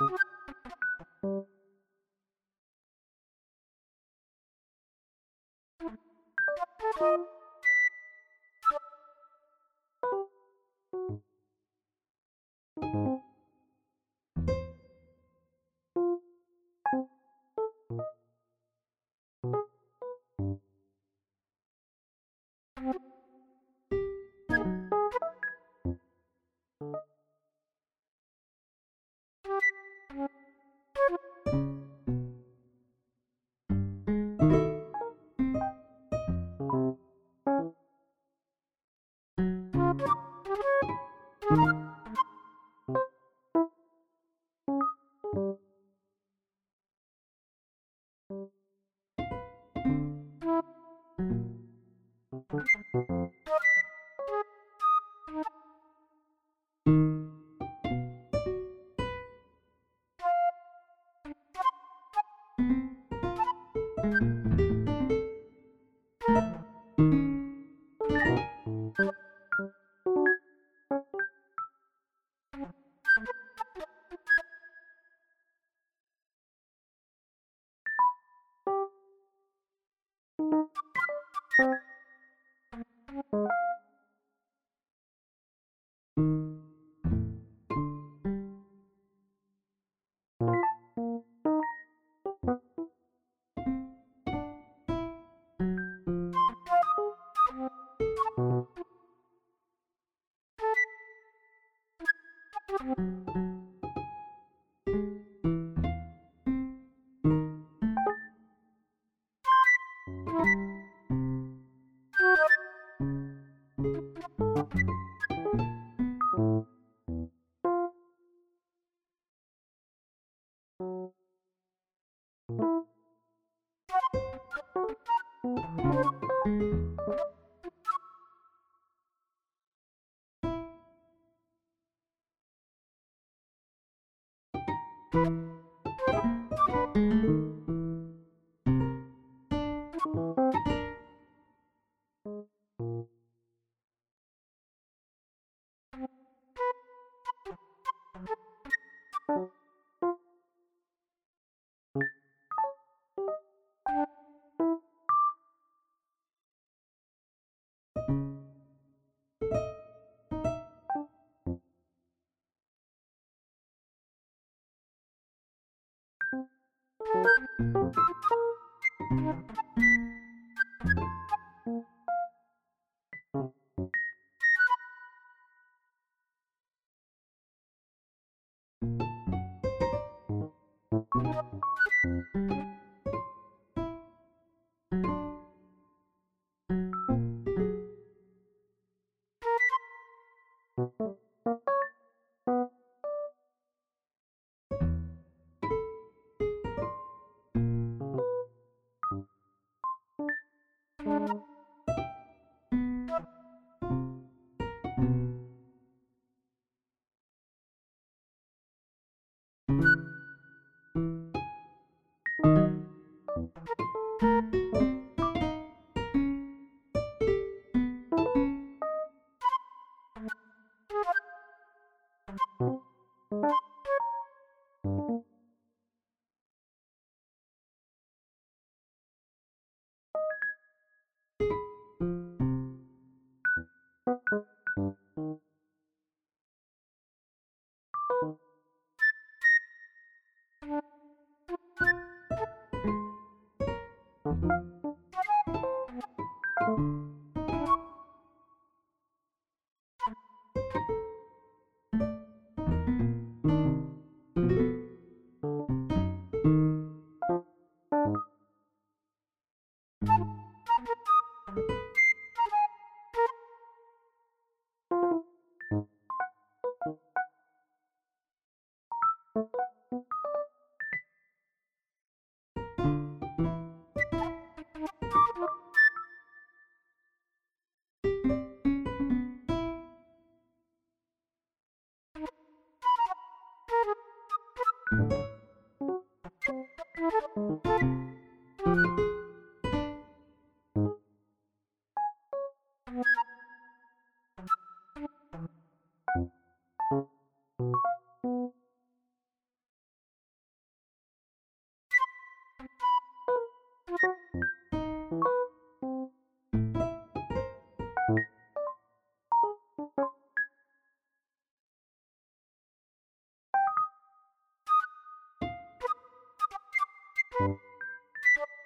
you you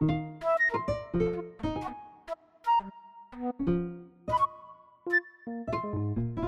Thank you.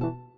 you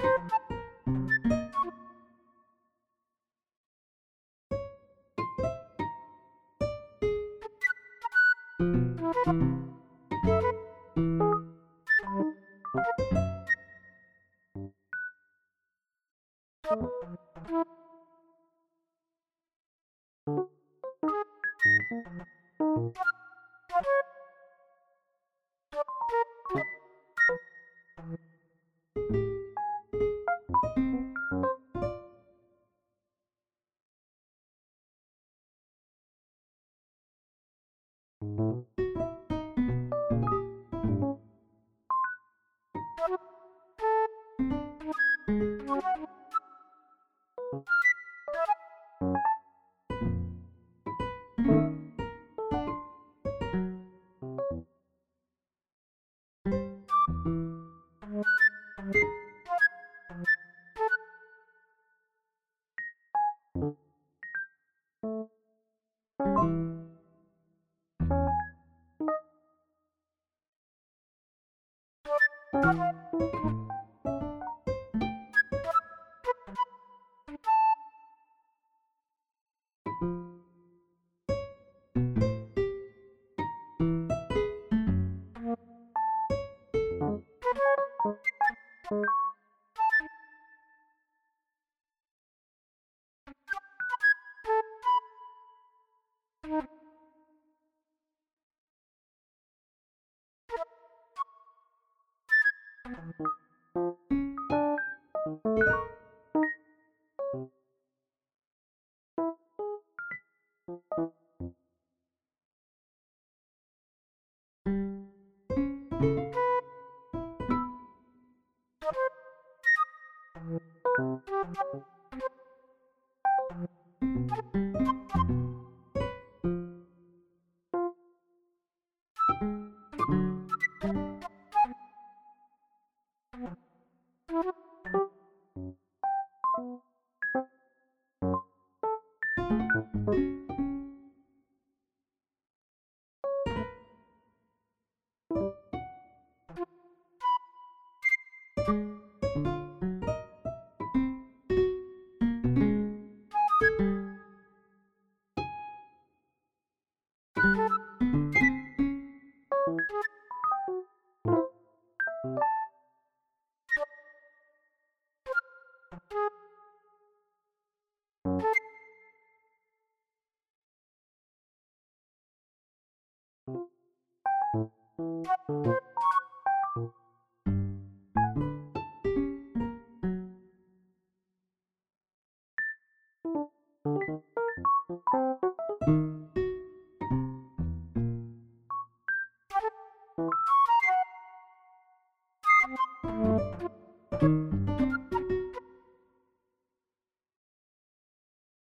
thank you